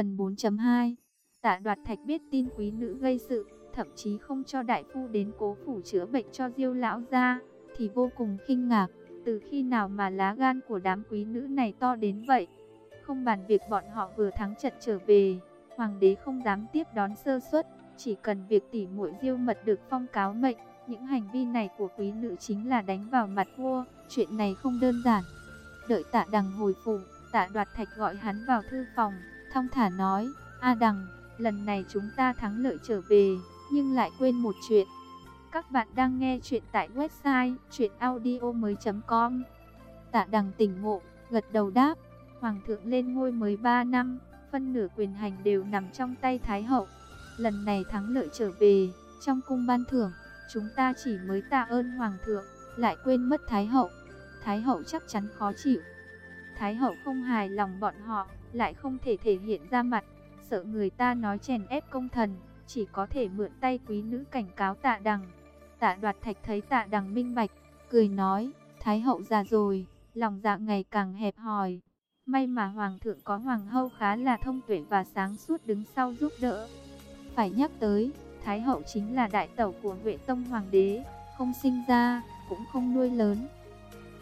Phần 4.2 Tạ đoạt thạch biết tin quý nữ gây sự, thậm chí không cho đại phu đến cố phủ chữa bệnh cho diêu lão ra, thì vô cùng kinh ngạc. Từ khi nào mà lá gan của đám quý nữ này to đến vậy? Không bàn việc bọn họ vừa thắng trận trở về, hoàng đế không dám tiếp đón sơ suất, chỉ cần việc tỉ muội diêu mật được phong cáo mệnh, những hành vi này của quý nữ chính là đánh vào mặt vua, chuyện này không đơn giản. Đợi tạ đằng hồi phủ, tạ đoạt thạch gọi hắn vào thư phòng, thong thả nói, A đằng, lần này chúng ta thắng lợi trở về, nhưng lại quên một chuyện. Các bạn đang nghe chuyện tại website chuyenaudio.com Tạ đằng tỉnh ngộ, gật đầu đáp, Hoàng thượng lên ngôi mới 3 năm, phân nửa quyền hành đều nằm trong tay Thái hậu. Lần này thắng lợi trở về, trong cung ban thưởng, chúng ta chỉ mới tạ ơn Hoàng thượng, lại quên mất Thái hậu. Thái hậu chắc chắn khó chịu. Thái hậu không hài lòng bọn họ, lại không thể thể hiện ra mặt, sợ người ta nói chèn ép công thần, chỉ có thể mượn tay quý nữ cảnh cáo tạ đằng. Tạ đoạt thạch thấy tạ đằng minh bạch, cười nói, Thái hậu già rồi, lòng dạ ngày càng hẹp hòi. May mà Hoàng thượng có Hoàng hậu khá là thông tuệ và sáng suốt đứng sau giúp đỡ. Phải nhắc tới, Thái hậu chính là đại tẩu của Huệ Tông Hoàng đế, không sinh ra, cũng không nuôi lớn.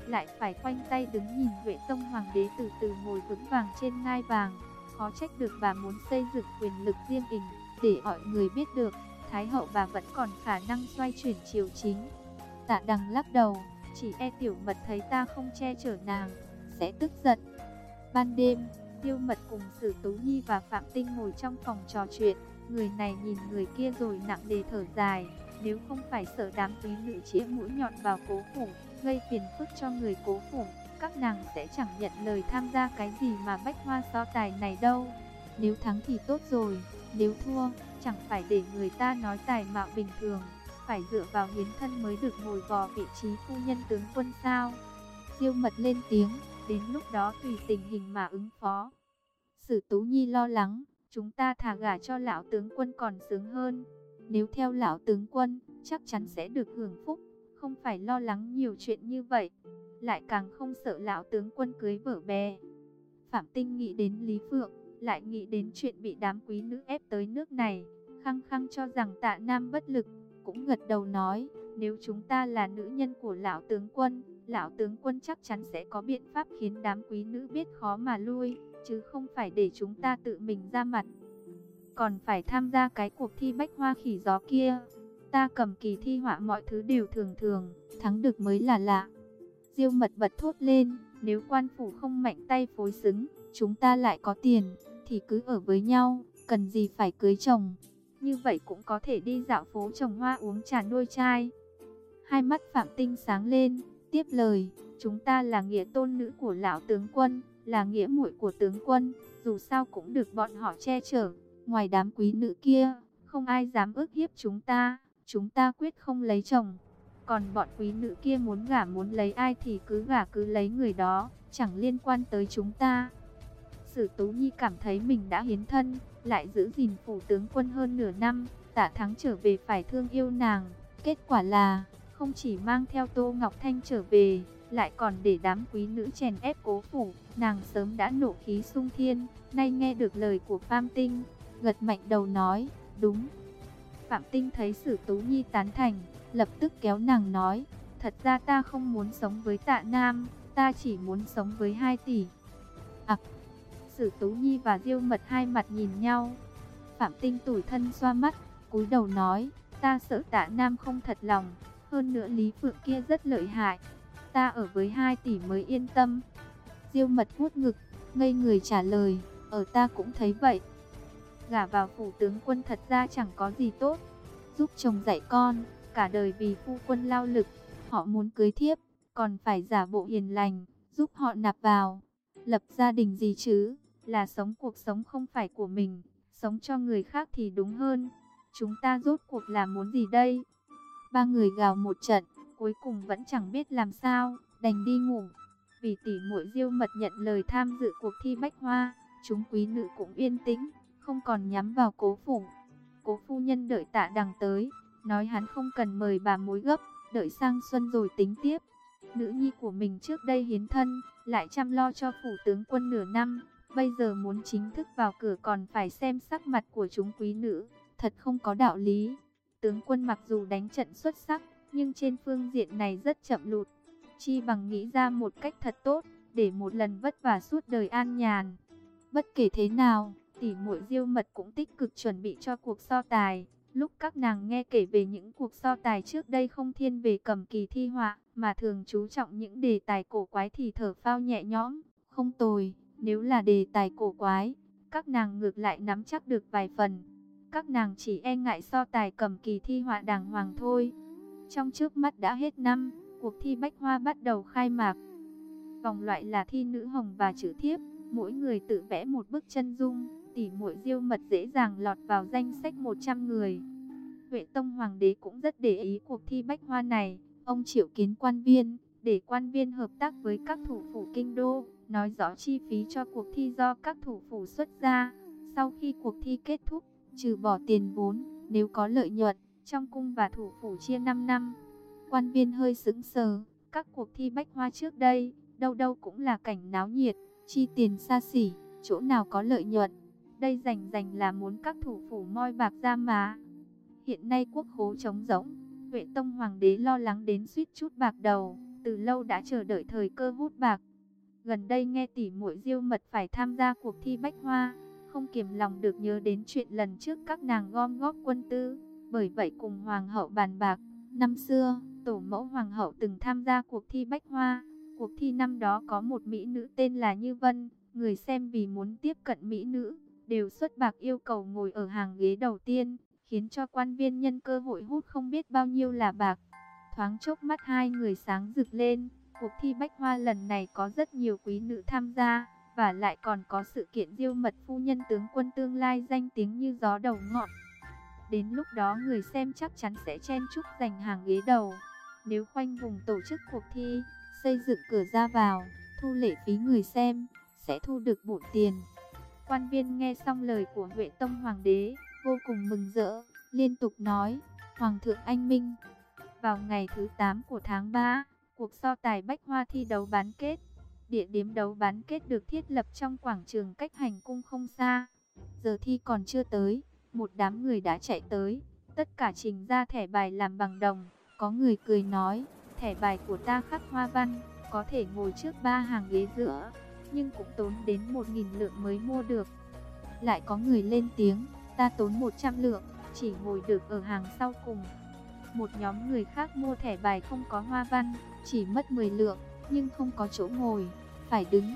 Lại phải khoanh tay đứng nhìn Huệ Tông Hoàng đế từ từ ngồi vững vàng trên ngai vàng. Khó trách được bà muốn xây dựng quyền lực riêng mình để mọi người biết được, Thái hậu bà vẫn còn khả năng xoay chuyển triều chính. Tạ đằng lắc đầu, chỉ e tiểu mật thấy ta không che chở nàng, sẽ tức giận. Ban đêm, tiêu mật cùng Sử Tú Nhi và Phạm Tinh ngồi trong phòng trò chuyện. Người này nhìn người kia rồi nặng đề thở dài. Nếu không phải sợ đám quý nữ chĩa mũi nhọn vào cố phủ, gây phiền phức cho người cố phủ, các nàng sẽ chẳng nhận lời tham gia cái gì mà bách hoa so tài này đâu. Nếu thắng thì tốt rồi, nếu thua, chẳng phải để người ta nói tài mạo bình thường, phải dựa vào hiến thân mới được ngồi vò vị trí phu nhân tướng quân sao. Diêu mật lên tiếng, đến lúc đó tùy tình hình mà ứng phó. Sử Tú Nhi lo lắng, chúng ta thả gả cho lão tướng quân còn sướng hơn. Nếu theo lão tướng quân, chắc chắn sẽ được hưởng phúc, không phải lo lắng nhiều chuyện như vậy. Lại càng không sợ lão tướng quân cưới vợ bé. Phạm Tinh nghĩ đến Lý Phượng, lại nghĩ đến chuyện bị đám quý nữ ép tới nước này. Khăng khăng cho rằng tạ Nam bất lực, cũng gật đầu nói, nếu chúng ta là nữ nhân của lão tướng quân, lão tướng quân chắc chắn sẽ có biện pháp khiến đám quý nữ biết khó mà lui, chứ không phải để chúng ta tự mình ra mặt. Còn phải tham gia cái cuộc thi bách hoa khỉ gió kia. Ta cầm kỳ thi họa mọi thứ đều thường thường, thắng được mới là lạ. Diêu mật bật thốt lên, nếu quan phủ không mạnh tay phối xứng, chúng ta lại có tiền, thì cứ ở với nhau, cần gì phải cưới chồng. Như vậy cũng có thể đi dạo phố trồng hoa uống trà nuôi trai. Hai mắt Phạm Tinh sáng lên, tiếp lời, chúng ta là nghĩa tôn nữ của lão tướng quân, là nghĩa muội của tướng quân, dù sao cũng được bọn họ che chở. Ngoài đám quý nữ kia, không ai dám ước hiếp chúng ta, chúng ta quyết không lấy chồng. Còn bọn quý nữ kia muốn gả muốn lấy ai thì cứ gả cứ lấy người đó, chẳng liên quan tới chúng ta. Sử Tú Nhi cảm thấy mình đã hiến thân, lại giữ gìn phủ tướng quân hơn nửa năm, tạ thắng trở về phải thương yêu nàng. Kết quả là, không chỉ mang theo Tô Ngọc Thanh trở về, lại còn để đám quý nữ chèn ép cố phủ. Nàng sớm đã nổ khí sung thiên, nay nghe được lời của pham Tinh, gật mạnh đầu nói, đúng. Phạm Tinh thấy Sử Tú Nhi tán thành, lập tức kéo nàng nói, thật ra ta không muốn sống với tạ Nam, ta chỉ muốn sống với hai tỷ. À, Sử Tú Nhi và Diêu Mật hai mặt nhìn nhau. Phạm Tinh tủi thân xoa mắt, cúi đầu nói, ta sợ tạ Nam không thật lòng, hơn nữa Lý Phượng kia rất lợi hại. Ta ở với hai tỷ mới yên tâm. Diêu Mật vuốt ngực, ngây người trả lời, ở ta cũng thấy vậy. Gả vào phủ tướng quân thật ra chẳng có gì tốt, giúp chồng dạy con, cả đời vì phu quân lao lực, họ muốn cưới thiếp, còn phải giả bộ hiền lành, giúp họ nạp vào, lập gia đình gì chứ là sống cuộc sống không phải của mình, sống cho người khác thì đúng hơn. Chúng ta rốt cuộc là muốn gì đây? Ba người gào một trận, cuối cùng vẫn chẳng biết làm sao, đành đi ngủ. Vì tỷ muội Diêu Mật nhận lời tham dự cuộc thi bách hoa, chúng quý nữ cũng yên tĩnh, không còn nhắm vào Cố phủ. Cố phu nhân đợi Tạ Đằng tới, nói hắn không cần mời bà mối gấp, đợi sang xuân rồi tính tiếp. Nữ nhi của mình trước đây hiến thân, lại chăm lo cho phủ tướng quân nửa năm, Bây giờ muốn chính thức vào cửa còn phải xem sắc mặt của chúng quý nữ, thật không có đạo lý. Tướng quân mặc dù đánh trận xuất sắc, nhưng trên phương diện này rất chậm lụt. Chi bằng nghĩ ra một cách thật tốt, để một lần vất vả suốt đời an nhàn. Bất kể thế nào, tỷ muội Diêu Mật cũng tích cực chuẩn bị cho cuộc so tài. Lúc các nàng nghe kể về những cuộc so tài trước đây không thiên về cầm kỳ thi họa, mà thường chú trọng những đề tài cổ quái thì thở phao nhẹ nhõm, không tồi, nếu là đề tài cổ quái, các nàng ngược lại nắm chắc được vài phần. Các nàng chỉ e ngại so tài cầm kỳ thi họa đàng hoàng thôi. Trong trước mắt đã hết năm, cuộc thi bách hoa bắt đầu khai mạc. Vòng loại là thi nữ hồng và chữ thiếp, mỗi người tự vẽ một bức chân dung, tỷ muội diêu mật dễ dàng lọt vào danh sách 100 người. Huệ Tông Hoàng đế cũng rất để ý cuộc thi bách hoa này, ông triệu kiến quan viên, để quan viên hợp tác với các thủ phủ kinh đô, nói rõ chi phí cho cuộc thi do các thủ phủ xuất ra. Sau khi cuộc thi kết thúc, trừ bỏ tiền vốn, nếu có lợi nhuận, trong cung và thủ phủ chia 5 năm. Quan viên hơi sững sờ, các cuộc thi bách hoa trước đây, đâu đâu cũng là cảnh náo nhiệt, chi tiền xa xỉ, chỗ nào có lợi nhuận. Đây rành rành là muốn các thủ phủ moi bạc ra má. Hiện nay quốc khố trống rỗng, Huệ Tông Hoàng đế lo lắng đến suýt chút bạc đầu, từ lâu đã chờ đợi thời cơ hút bạc. Gần đây nghe tỷ muội Diêu Mật phải tham gia cuộc thi bách hoa, không kiềm lòng được nhớ đến chuyện lần trước các nàng gom góp quân tư, bởi vậy cùng hoàng hậu bàn bạc. Năm xưa, tổ mẫu hoàng hậu từng tham gia cuộc thi bách hoa. Cuộc thi năm đó có một mỹ nữ tên là Như Vân, người xem vì muốn tiếp cận mỹ nữ, đều xuất bạc yêu cầu ngồi ở hàng ghế đầu tiên, khiến cho quan viên nhân cơ hội hút không biết bao nhiêu là bạc. Thoáng chốc mắt hai người sáng rực lên, cuộc thi bách hoa lần này có rất nhiều quý nữ tham gia, và lại còn có sự kiện diêu mật phu nhân tướng quân tương lai danh tiếng như gió đầu ngọn. Đến lúc đó người xem chắc chắn sẽ chen chúc giành hàng ghế đầu. Nếu khoanh vùng tổ chức cuộc thi, xây dựng cửa ra vào, thu lệ phí người xem, sẽ thu được bộn tiền. Quan viên nghe xong lời của Huệ Tông Hoàng đế, vô cùng mừng rỡ, liên tục nói, Hoàng thượng anh minh. Vào ngày thứ 8 của tháng 3, cuộc so tài bách hoa thi đấu bán kết. Địa điểm đấu bán kết được thiết lập trong quảng trường cách hành cung không xa. Giờ thi còn chưa tới, một đám người đã chạy tới, tất cả trình ra thẻ bài làm bằng đồng. Có người cười nói, thẻ bài của ta khắc hoa văn, có thể ngồi trước ba hàng ghế giữa, nhưng cũng tốn đến 1.000 lượng mới mua được. Lại có người lên tiếng, ta tốn 100 lượng, chỉ ngồi được ở hàng sau cùng. Một nhóm người khác mua thẻ bài không có hoa văn, chỉ mất 10 lượng, nhưng không có chỗ ngồi, phải đứng.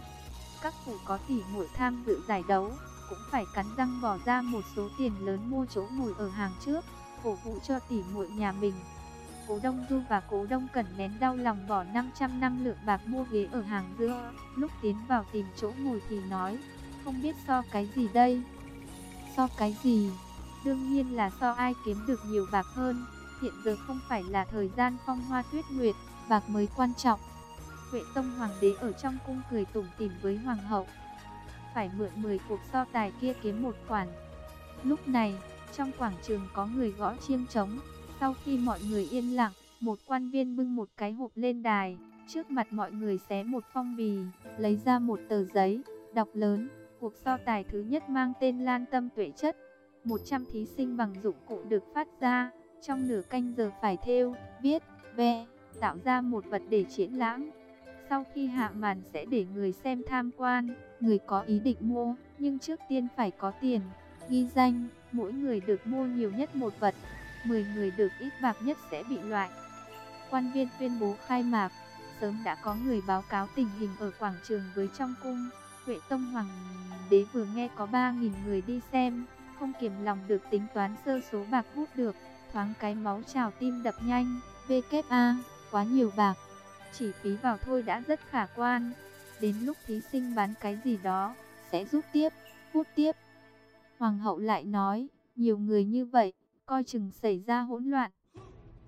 Các phủ có tỷ muội tham dự giải đấu, cũng phải cắn răng bỏ ra một số tiền lớn mua chỗ ngồi ở hàng trước, cổ vũ cho tỷ muội nhà mình. Cố Đông Du và Cố Đông Cẩn nén đau lòng bỏ 500 năm lượng bạc mua ghế ở hàng giữa, lúc tiến vào tìm chỗ ngồi thì nói, không biết so cái gì đây? So cái gì? Đương nhiên là so ai kiếm được nhiều bạc hơn, hiện giờ không phải là thời gian phong hoa tuyết nguyệt, bạc mới quan trọng. Huệ Tông Hoàng đế ở trong cung cười tủm tỉm với Hoàng hậu. Phải mượn 10 cuộc so tài kia kiếm một khoản. Lúc này, trong quảng trường có người gõ chiêng trống. Sau khi mọi người yên lặng, một quan viên bưng một cái hộp lên đài. Trước mặt mọi người xé một phong bì, lấy ra một tờ giấy, đọc lớn. Cuộc so tài thứ nhất mang tên Lan Tâm Tuệ Chất. 100 thí sinh bằng dụng cụ được phát ra. Trong nửa canh giờ phải theo, viết, vẽ, tạo ra một vật để triển lãm. Sau khi hạ màn sẽ để người xem tham quan, người có ý định mua, nhưng trước tiên phải có tiền. Ghi danh, mỗi người được mua nhiều nhất một vật, 10 người được ít bạc nhất sẽ bị loại. Quan viên tuyên bố khai mạc, sớm đã có người báo cáo tình hình ở quảng trường với trong cung. Huệ Tông Hoàng đế vừa nghe có 3.000 người đi xem, không kiềm lòng được tính toán sơ số bạc hút được, thoáng cái máu trào tim đập nhanh, VKA, quá nhiều bạc chỉ phí vào thôi đã rất khả quan. Đến lúc thí sinh bán cái gì đó, sẽ rút tiếp, hút tiếp. Hoàng hậu lại nói, nhiều người như vậy, coi chừng xảy ra hỗn loạn.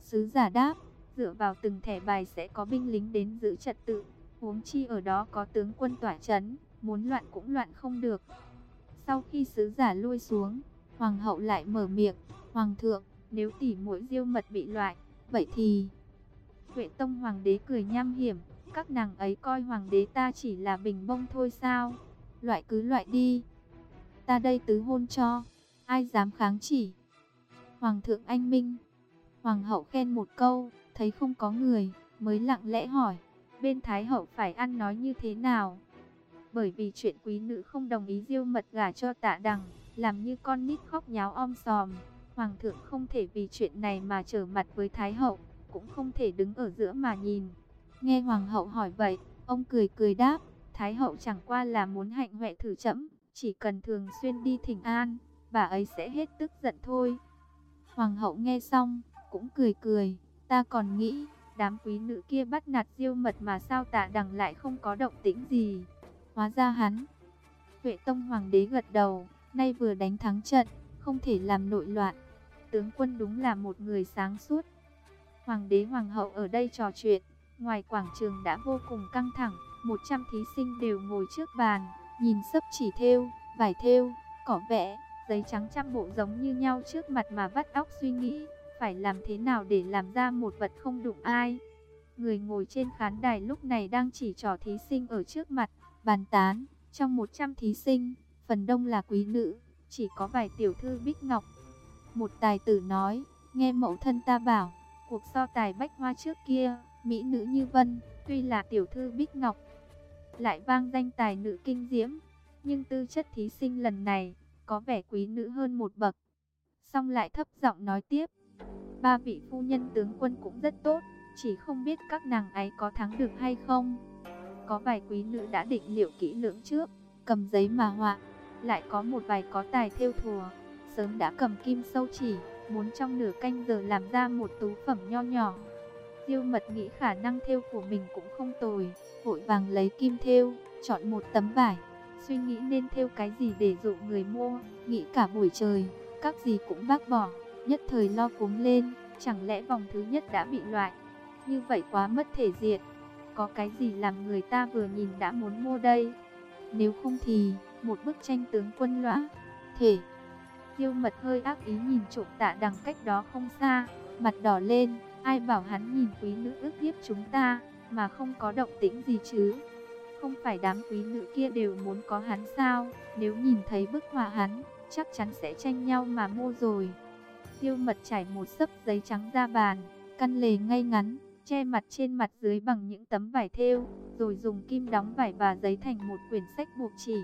Sứ giả đáp, dựa vào từng thẻ bài sẽ có binh lính đến giữ trật tự. Huống chi ở đó có tướng quân tỏa chấn, muốn loạn cũng loạn không được. Sau khi sứ giả lui xuống, hoàng hậu lại mở miệng, hoàng thượng, nếu tỷ muội diêu mật bị loại, vậy thì Huệ Tông Hoàng đế cười nham hiểm, các nàng ấy coi Hoàng đế ta chỉ là bình bông thôi sao? loại cứ loại đi. Ta đây tứ hôn cho, ai dám kháng chỉ. Hoàng thượng anh minh, hoàng hậu khen một câu, thấy không có người, mới lặng lẽ hỏi, bên thái hậu phải ăn nói như thế nào? Bởi vì chuyện quý nữ không đồng ý diêu mật gả cho tạ đằng, làm như con nít khóc nháo om sòm. Hoàng thượng không thể vì chuyện này mà trở mặt với thái hậu, cũng không thể đứng ở giữa mà nhìn. Nghe hoàng hậu hỏi vậy, ông cười cười đáp, thái hậu chẳng qua là muốn hạnh huệ thử chậm, chỉ cần thường xuyên đi thỉnh an, bà ấy sẽ hết tức giận thôi. Hoàng hậu nghe xong, cũng cười cười, ta còn nghĩ, đám quý nữ kia bắt nạt diêu mật mà sao tạ đằng lại không có động tĩnh gì. Hóa ra hắn, Huệ Tông Hoàng đế gật đầu, nay vừa đánh thắng trận, không thể làm nội loạn. Tướng quân đúng là một người sáng suốt. Hoàng đế Hoàng hậu ở đây trò chuyện, ngoài quảng trường đã vô cùng căng thẳng, 100 thí sinh đều ngồi trước bàn, nhìn sấp chỉ thêu, vải thêu, cỏ vẽ, giấy trắng trăm bộ giống như nhau trước mặt mà vắt óc suy nghĩ, phải làm thế nào để làm ra một vật không đụng ai. Người ngồi trên khán đài lúc này đang chỉ trỏ thí sinh ở trước mặt, bàn tán, trong 100 thí sinh, phần đông là quý nữ, chỉ có vài tiểu thư Bích Ngọc. Một tài tử nói, nghe mẫu thân ta bảo, cuộc so tài bách hoa trước kia, mỹ nữ như Vân, tuy là tiểu thư Bích Ngọc, lại vang danh tài nữ kinh diễm, nhưng tư chất thí sinh lần này, có vẻ quý nữ hơn một bậc. Xong lại thấp giọng nói tiếp, ba vị phu nhân tướng quân cũng rất tốt, chỉ không biết các nàng ấy có thắng được hay không. Có vài quý nữ đã định liệu kỹ lưỡng trước, cầm giấy mà họa, lại có một vài có tài theo thùa, sớm đã cầm kim sâu chỉ, muốn trong nửa canh giờ làm ra một tú phẩm nho nhỏ. Diêu mật nghĩ khả năng theo của mình cũng không tồi, vội vàng lấy kim theo, chọn một tấm vải, suy nghĩ nên theo cái gì để dụ người mua, nghĩ cả buổi trời, các gì cũng bác bỏ, nhất thời lo cúng lên, chẳng lẽ vòng thứ nhất đã bị loại, như vậy quá mất thể diện, có cái gì làm người ta vừa nhìn đã muốn mua đây, nếu không thì, một bức tranh tướng quân lõa, thể. tiêu mật hơi ác ý nhìn trộm tạ đằng cách đó không xa, mặt đỏ lên, ai bảo hắn nhìn quý nữ ước hiếp chúng ta, mà không có động tĩnh gì chứ. Không phải đám quý nữ kia đều muốn có hắn sao, nếu nhìn thấy bức họa hắn, chắc chắn sẽ tranh nhau mà mua rồi. tiêu mật trải một sấp giấy trắng ra bàn, căn lề ngay ngắn, che mặt trên mặt dưới bằng những tấm vải thêu, rồi dùng kim đóng vải và giấy thành một quyển sách buộc chỉ.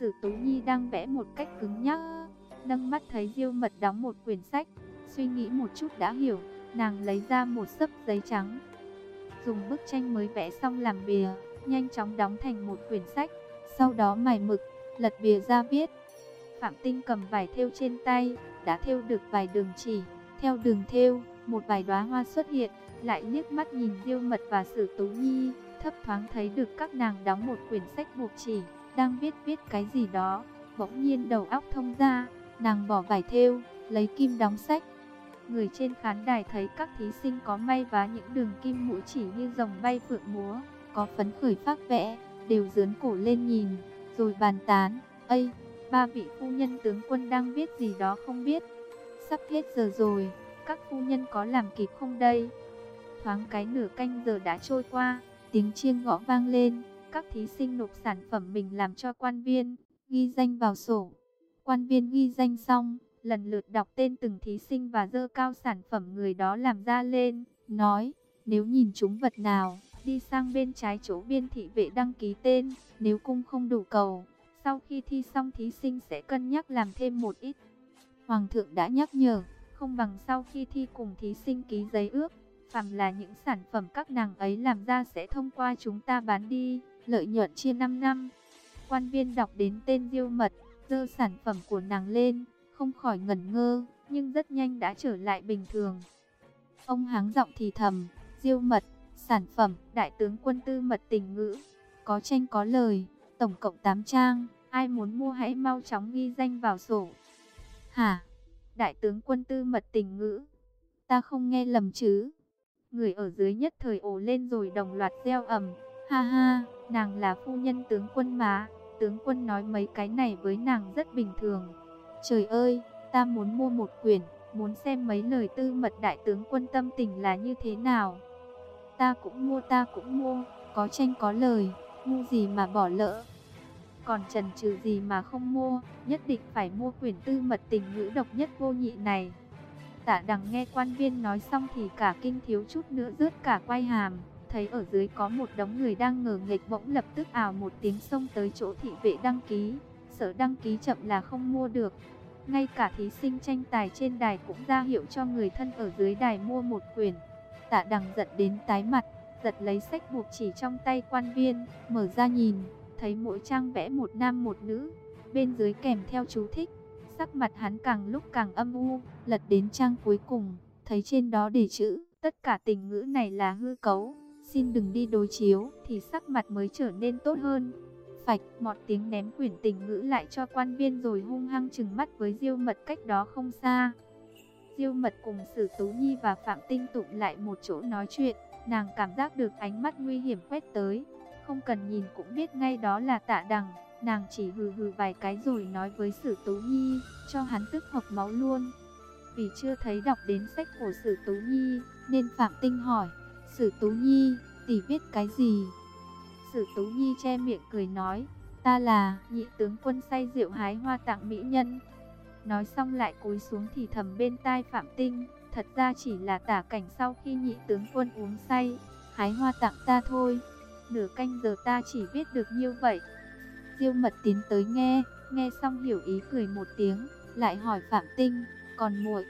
Sử Tú Nhi đang vẽ một cách cứng nhắc, nâng mắt thấy Diêu Mật đóng một quyển sách, suy nghĩ một chút đã hiểu, nàng lấy ra một sấp giấy trắng, dùng bức tranh mới vẽ xong làm bìa, nhanh chóng đóng thành một quyển sách, sau đó mài mực, lật bìa ra viết. Phạm Tinh cầm vải thêu trên tay, đã thêu được vài đường chỉ, theo đường thêu, một vài đóa hoa xuất hiện, lại liếc mắt nhìn Diêu Mật và Sử Tú Nhi, thấp thoáng thấy được các nàng đóng một quyển sách buộc chỉ, đang viết viết cái gì đó, bỗng nhiên đầu óc thông ra, nàng bỏ vải thêu, lấy kim đóng sách. Người trên khán đài thấy các thí sinh có may vá những đường kim mũi chỉ như rồng bay phượng múa, có phấn khởi phác vẽ, đều dướn cổ lên nhìn, rồi bàn tán, Ây, ba vị phu nhân tướng quân đang viết gì đó không biết, sắp hết giờ rồi, các phu nhân có làm kịp không đây? Thoáng cái nửa canh giờ đã trôi qua, tiếng chiêng gõ vang lên, các thí sinh nộp sản phẩm mình làm cho quan viên, ghi danh vào sổ. Quan viên ghi danh xong, lần lượt đọc tên từng thí sinh và dơ cao sản phẩm người đó làm ra lên, nói, nếu nhìn chúng vật nào, đi sang bên trái chỗ biên thị vệ đăng ký tên, nếu cung không đủ cầu, sau khi thi xong thí sinh sẽ cân nhắc làm thêm một ít. Hoàng thượng đã nhắc nhở, không bằng sau khi thi cùng thí sinh ký giấy ước, phàm là những sản phẩm các nàng ấy làm ra sẽ thông qua chúng ta bán đi, lợi nhuận chia 5 năm. Quan viên đọc đến tên Diêu Mật, dơ sản phẩm của nàng lên, không khỏi ngẩn ngơ, nhưng rất nhanh đã trở lại bình thường. Ông háng giọng thì thầm, Diêu Mật, sản phẩm, đại tướng quân tư mật tình ngữ, có tranh có lời, tổng cộng 8 trang, ai muốn mua hãy mau chóng ghi danh vào sổ. Hả? Đại tướng quân tư mật tình ngữ, ta không nghe lầm chứ? Người ở dưới nhất thời ồ lên rồi đồng loạt reo ầm. Ha ha, nàng là phu nhân tướng quân mà. Tướng quân nói mấy cái này với nàng rất bình thường. Trời ơi, ta muốn mua một quyển, muốn xem mấy lời tư mật đại tướng quân tâm tình là như thế nào. Ta cũng mua ta cũng mua, có tranh có lời, ngu gì mà bỏ lỡ. còn trần trừ gì mà không mua, nhất định phải mua quyển tư mật tình ngữ độc nhất vô nhị này. Tạ đằng nghe quan viên nói xong thì cả kinh thiếu chút nữa rớt cả quay hàm, thấy ở dưới có một đống người đang ngờ nghịch bỗng lập tức ảo một tiếng xông tới chỗ thị vệ đăng ký, sợ đăng ký chậm là không mua được. Ngay cả thí sinh tranh tài trên đài cũng ra hiệu cho người thân ở dưới đài mua một quyển. Tạ đằng giận đến tái mặt, giật lấy sách buộc chỉ trong tay quan viên, mở ra nhìn, thấy mỗi trang vẽ một nam một nữ, bên dưới kèm theo chú thích. Sắc mặt hắn càng lúc càng âm u, lật đến trang cuối cùng, thấy trên đó để chữ, tất cả tình ngữ này là hư cấu, xin đừng đi đối chiếu, thì sắc mặt mới trở nên tốt hơn. Phạch, một tiếng ném quyển tình ngữ lại cho quan viên rồi hung hăng chừng mắt với Diêu Mật cách đó không xa. Diêu Mật cùng Sử Tú Nhi và Phạm Tinh tụng lại một chỗ nói chuyện, nàng cảm giác được ánh mắt nguy hiểm quét tới, không cần nhìn cũng biết ngay đó là Tạ Đằng. Nàng chỉ hừ hừ vài cái rồi nói với Sử Tú Nhi, cho hắn tức hộc máu luôn. Vì chưa thấy đọc đến sách của Sử Tú Nhi, nên Phạm Tinh hỏi, Sử Tú Nhi, tỷ viết cái gì? Sử Tú Nhi che miệng cười nói, ta là nhị tướng quân say rượu hái hoa tặng mỹ nhân. Nói xong lại cúi xuống thì thầm bên tai Phạm Tinh, thật ra chỉ là tả cảnh sau khi nhị tướng quân uống say, hái hoa tặng ta thôi. Nửa canh giờ ta chỉ biết được như vậy. Diêu mật tiến tới nghe, nghe xong hiểu ý cười một tiếng, lại hỏi Phạm Tinh, còn muội,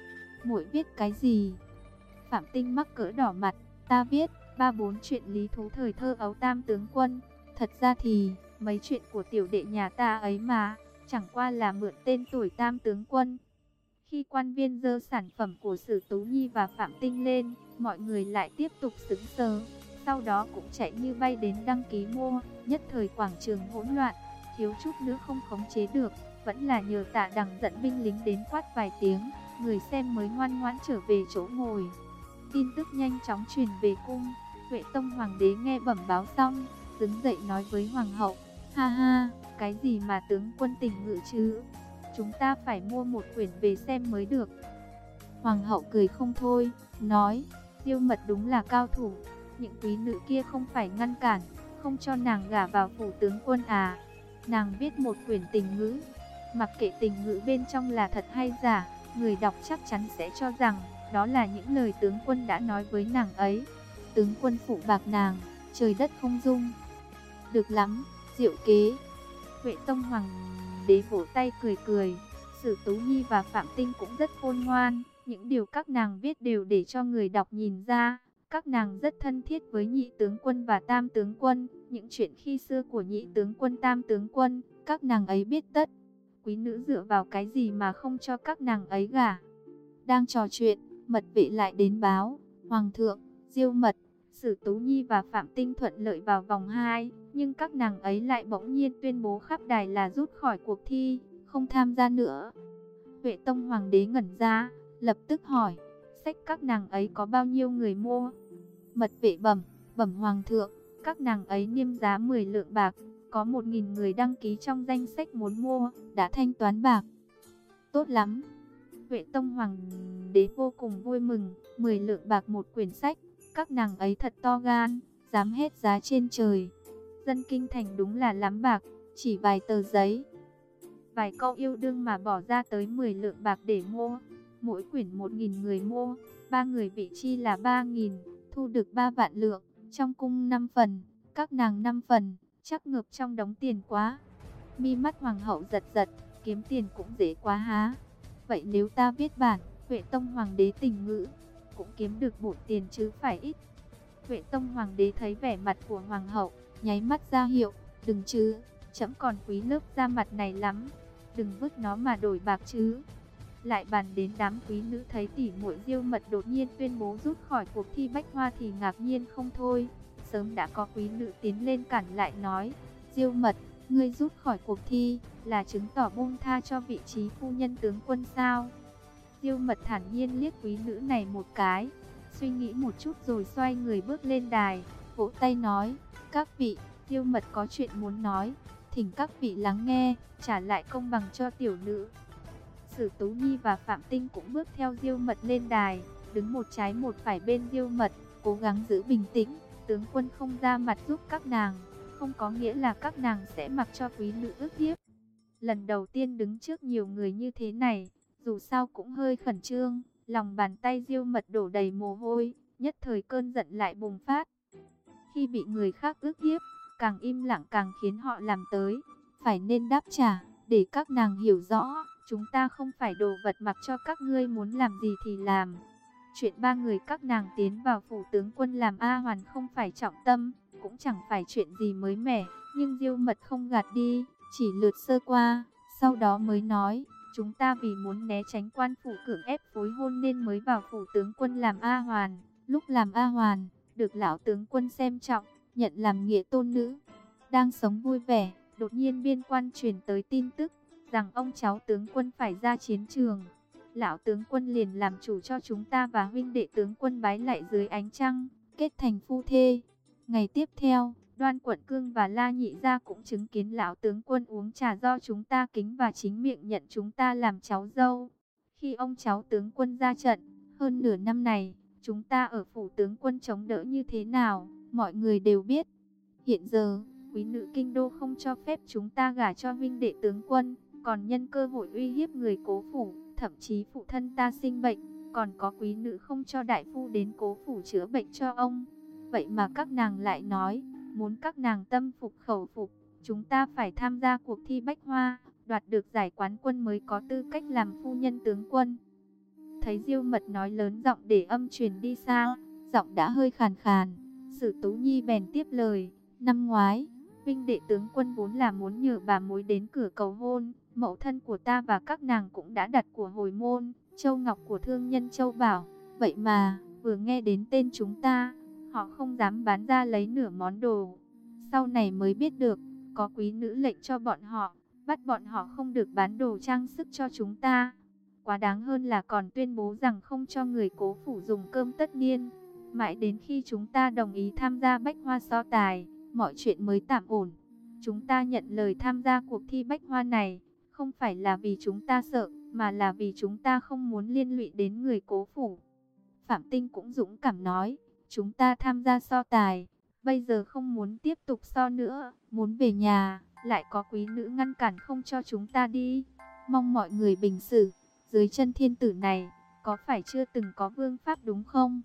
muội biết cái gì? Phạm Tinh mắc cỡ đỏ mặt, ta biết ba bốn chuyện lý thú thời thơ ấu tam tướng quân. Thật ra thì, mấy chuyện của tiểu đệ nhà ta ấy mà, chẳng qua là mượn tên tuổi tam tướng quân. Khi quan viên dơ sản phẩm của Sử Tú Nhi và Phạm Tinh lên, mọi người lại tiếp tục xứng sờ. Sau đó cũng chạy như bay đến đăng ký mua, nhất thời quảng trường hỗn loạn, thiếu chút nữa không khống chế được. Vẫn là nhờ tạ đằng dẫn binh lính đến quát vài tiếng, người xem mới ngoan ngoãn trở về chỗ ngồi. Tin tức nhanh chóng truyền về cung, Huệ Tông Hoàng đế nghe bẩm báo xong, đứng dậy nói với Hoàng hậu, ha ha, cái gì mà tướng quân tình ngự chứ, chúng ta phải mua một quyển về xem mới được. Hoàng hậu cười không thôi, nói, tiêu mật đúng là cao thủ, những quý nữ kia không phải ngăn cản, không cho nàng gả vào phủ tướng quân à. Nàng viết một quyển tình ngữ, mặc kệ tình ngữ bên trong là thật hay giả, người đọc chắc chắn sẽ cho rằng đó là những lời tướng quân đã nói với nàng ấy. Tướng quân phụ bạc nàng, trời đất không dung. Được lắm, diệu kế. Vệ Tông Hoàng đế vỗ tay cười cười. Sử Tú Nhi và Phạm Tinh cũng rất khôn ngoan. Những điều các nàng viết đều để cho người đọc nhìn ra. Các nàng rất thân thiết với nhị tướng quân và tam tướng quân. Những chuyện khi xưa của nhị tướng quân tam tướng quân, các nàng ấy biết tất. Quý nữ dựa vào cái gì mà không cho các nàng ấy gả. Đang trò chuyện, mật vệ lại đến báo. Hoàng thượng, diêu mật, Sử Tú Nhi và Phạm Tinh thuận lợi vào vòng 2, nhưng các nàng ấy lại bỗng nhiên tuyên bố khắp đài là rút khỏi cuộc thi, không tham gia nữa. Huệ Tông Hoàng đế ngẩn ra, lập tức hỏi, sách các nàng ấy có bao nhiêu người mua? Mật vệ bẩm, bẩm Hoàng thượng, các nàng ấy niêm giá 10 lượng bạc, có 1.000 người đăng ký trong danh sách muốn mua, đã thanh toán bạc. Tốt lắm. Huệ Tông Hoàng đế vô cùng vui mừng, 10 lượng bạc một quyển sách, các nàng ấy thật to gan, dám hết giá trên trời. Dân kinh thành đúng là lắm bạc, chỉ vài tờ giấy. Vài câu yêu đương mà bỏ ra tới 10 lượng bạc để mua. Mỗi quyển 1.000 người mua, ba người vị chi là 3.000, thu được 3 vạn lượng. Trong cung 5 phần, các nàng 5 phần, chắc ngược trong đống tiền quá. Mi mắt hoàng hậu giật giật, kiếm tiền cũng dễ quá há. Vậy nếu ta viết bản, Huệ Tông Hoàng đế tình ngữ, cũng kiếm được bổn tiền chứ phải ít. Huệ Tông Hoàng đế thấy vẻ mặt của Hoàng hậu, nháy mắt ra hiệu, đừng chứ, chấm còn quý lớp da mặt này lắm, đừng vứt nó mà đổi bạc chứ. Lại bàn đến đám quý nữ thấy tỷ muội diêu mật đột nhiên tuyên bố rút khỏi cuộc thi bách hoa thì ngạc nhiên không thôi. Sớm đã có quý nữ tiến lên cản lại nói, diêu mật, ngươi rút khỏi cuộc thi, là chứng tỏ buông tha cho vị trí phu nhân tướng quân sao. Diêu mật thản nhiên liếc quý nữ này một cái, suy nghĩ một chút rồi xoay người bước lên đài, vỗ tay nói, các vị, Diêu mật có chuyện muốn nói, thỉnh các vị lắng nghe, trả lại công bằng cho tiểu nữ. Sử Tú Nhi và Phạm Tinh cũng bước theo Diêu mật lên đài, đứng một trái một phải bên Diêu mật, cố gắng giữ bình tĩnh, tướng quân không ra mặt giúp các nàng, không có nghĩa là các nàng sẽ mặc cho quý nữ ước hiếp. Lần đầu tiên đứng trước nhiều người như thế này, dù sao cũng hơi khẩn trương, lòng bàn tay diêu mật đổ đầy mồ hôi, nhất thời cơn giận lại bùng phát. Khi bị người khác ước hiếp, càng im lặng càng khiến họ làm tới, phải nên đáp trả, để các nàng hiểu rõ, chúng ta không phải đồ vật mặc cho các ngươi muốn làm gì thì làm. Chuyện ba người các nàng tiến vào phủ tướng quân làm A Hoàn không phải trọng tâm, cũng chẳng phải chuyện gì mới mẻ, nhưng Diêu Mật không gạt đi, chỉ lượt sơ qua, sau đó mới nói, chúng ta vì muốn né tránh quan phủ cưỡng ép phối hôn nên mới vào phủ tướng quân làm A Hoàn, lúc làm A Hoàn, được lão tướng quân xem trọng, nhận làm nghĩa tôn nữ, đang sống vui vẻ, đột nhiên biên quan truyền tới tin tức rằng ông cháu tướng quân phải ra chiến trường. Lão tướng quân liền làm chủ cho chúng ta và huynh đệ tướng quân bái lại dưới ánh trăng, kết thành phu thê. Ngày tiếp theo, Đoan Quận Cương và La Nhị Gia cũng chứng kiến lão tướng quân uống trà do chúng ta kính và chính miệng nhận chúng ta làm cháu dâu. Khi ông cháu tướng quân ra trận, hơn nửa năm này, chúng ta ở phủ tướng quân chống đỡ như thế nào, mọi người đều biết. Hiện giờ, quý nữ kinh đô không cho phép chúng ta gả cho huynh đệ tướng quân, còn nhân cơ hội uy hiếp người cố phủ, thậm chí phụ thân ta sinh bệnh, còn có quý nữ không cho đại phu đến cố phủ chữa bệnh cho ông. Vậy mà các nàng lại nói, muốn các nàng tâm phục khẩu phục, chúng ta phải tham gia cuộc thi bách hoa, đoạt được giải quán quân mới có tư cách làm phu nhân tướng quân. Thấy Diêu Mật nói lớn giọng để âm truyền đi xa, giọng đã hơi khàn khàn, Sử Tú Nhi bèn tiếp lời, năm ngoái, Vinh đệ tướng quân vốn là muốn nhờ bà mối đến cửa cầu hôn, mẫu thân của ta và các nàng cũng đã đặt của hồi môn, châu ngọc của thương nhân châu bảo, vậy mà, vừa nghe đến tên chúng ta, họ không dám bán ra lấy nửa món đồ. Sau này mới biết được, có quý nữ lệnh cho bọn họ, bắt bọn họ không được bán đồ trang sức cho chúng ta. Quá đáng hơn là còn tuyên bố rằng không cho người cố phủ dùng cơm tất niên. Mãi đến khi chúng ta đồng ý tham gia bách hoa so tài, mọi chuyện mới tạm ổn. Chúng ta nhận lời tham gia cuộc thi bách hoa này, không phải là vì chúng ta sợ, mà là vì chúng ta không muốn liên lụy đến người cố phủ. Phạm Tinh cũng dũng cảm nói, chúng ta tham gia so tài, bây giờ không muốn tiếp tục so nữa, muốn về nhà, lại có quý nữ ngăn cản không cho chúng ta đi. Mong mọi người bình xử, dưới chân thiên tử này, có phải chưa từng có vương pháp đúng không?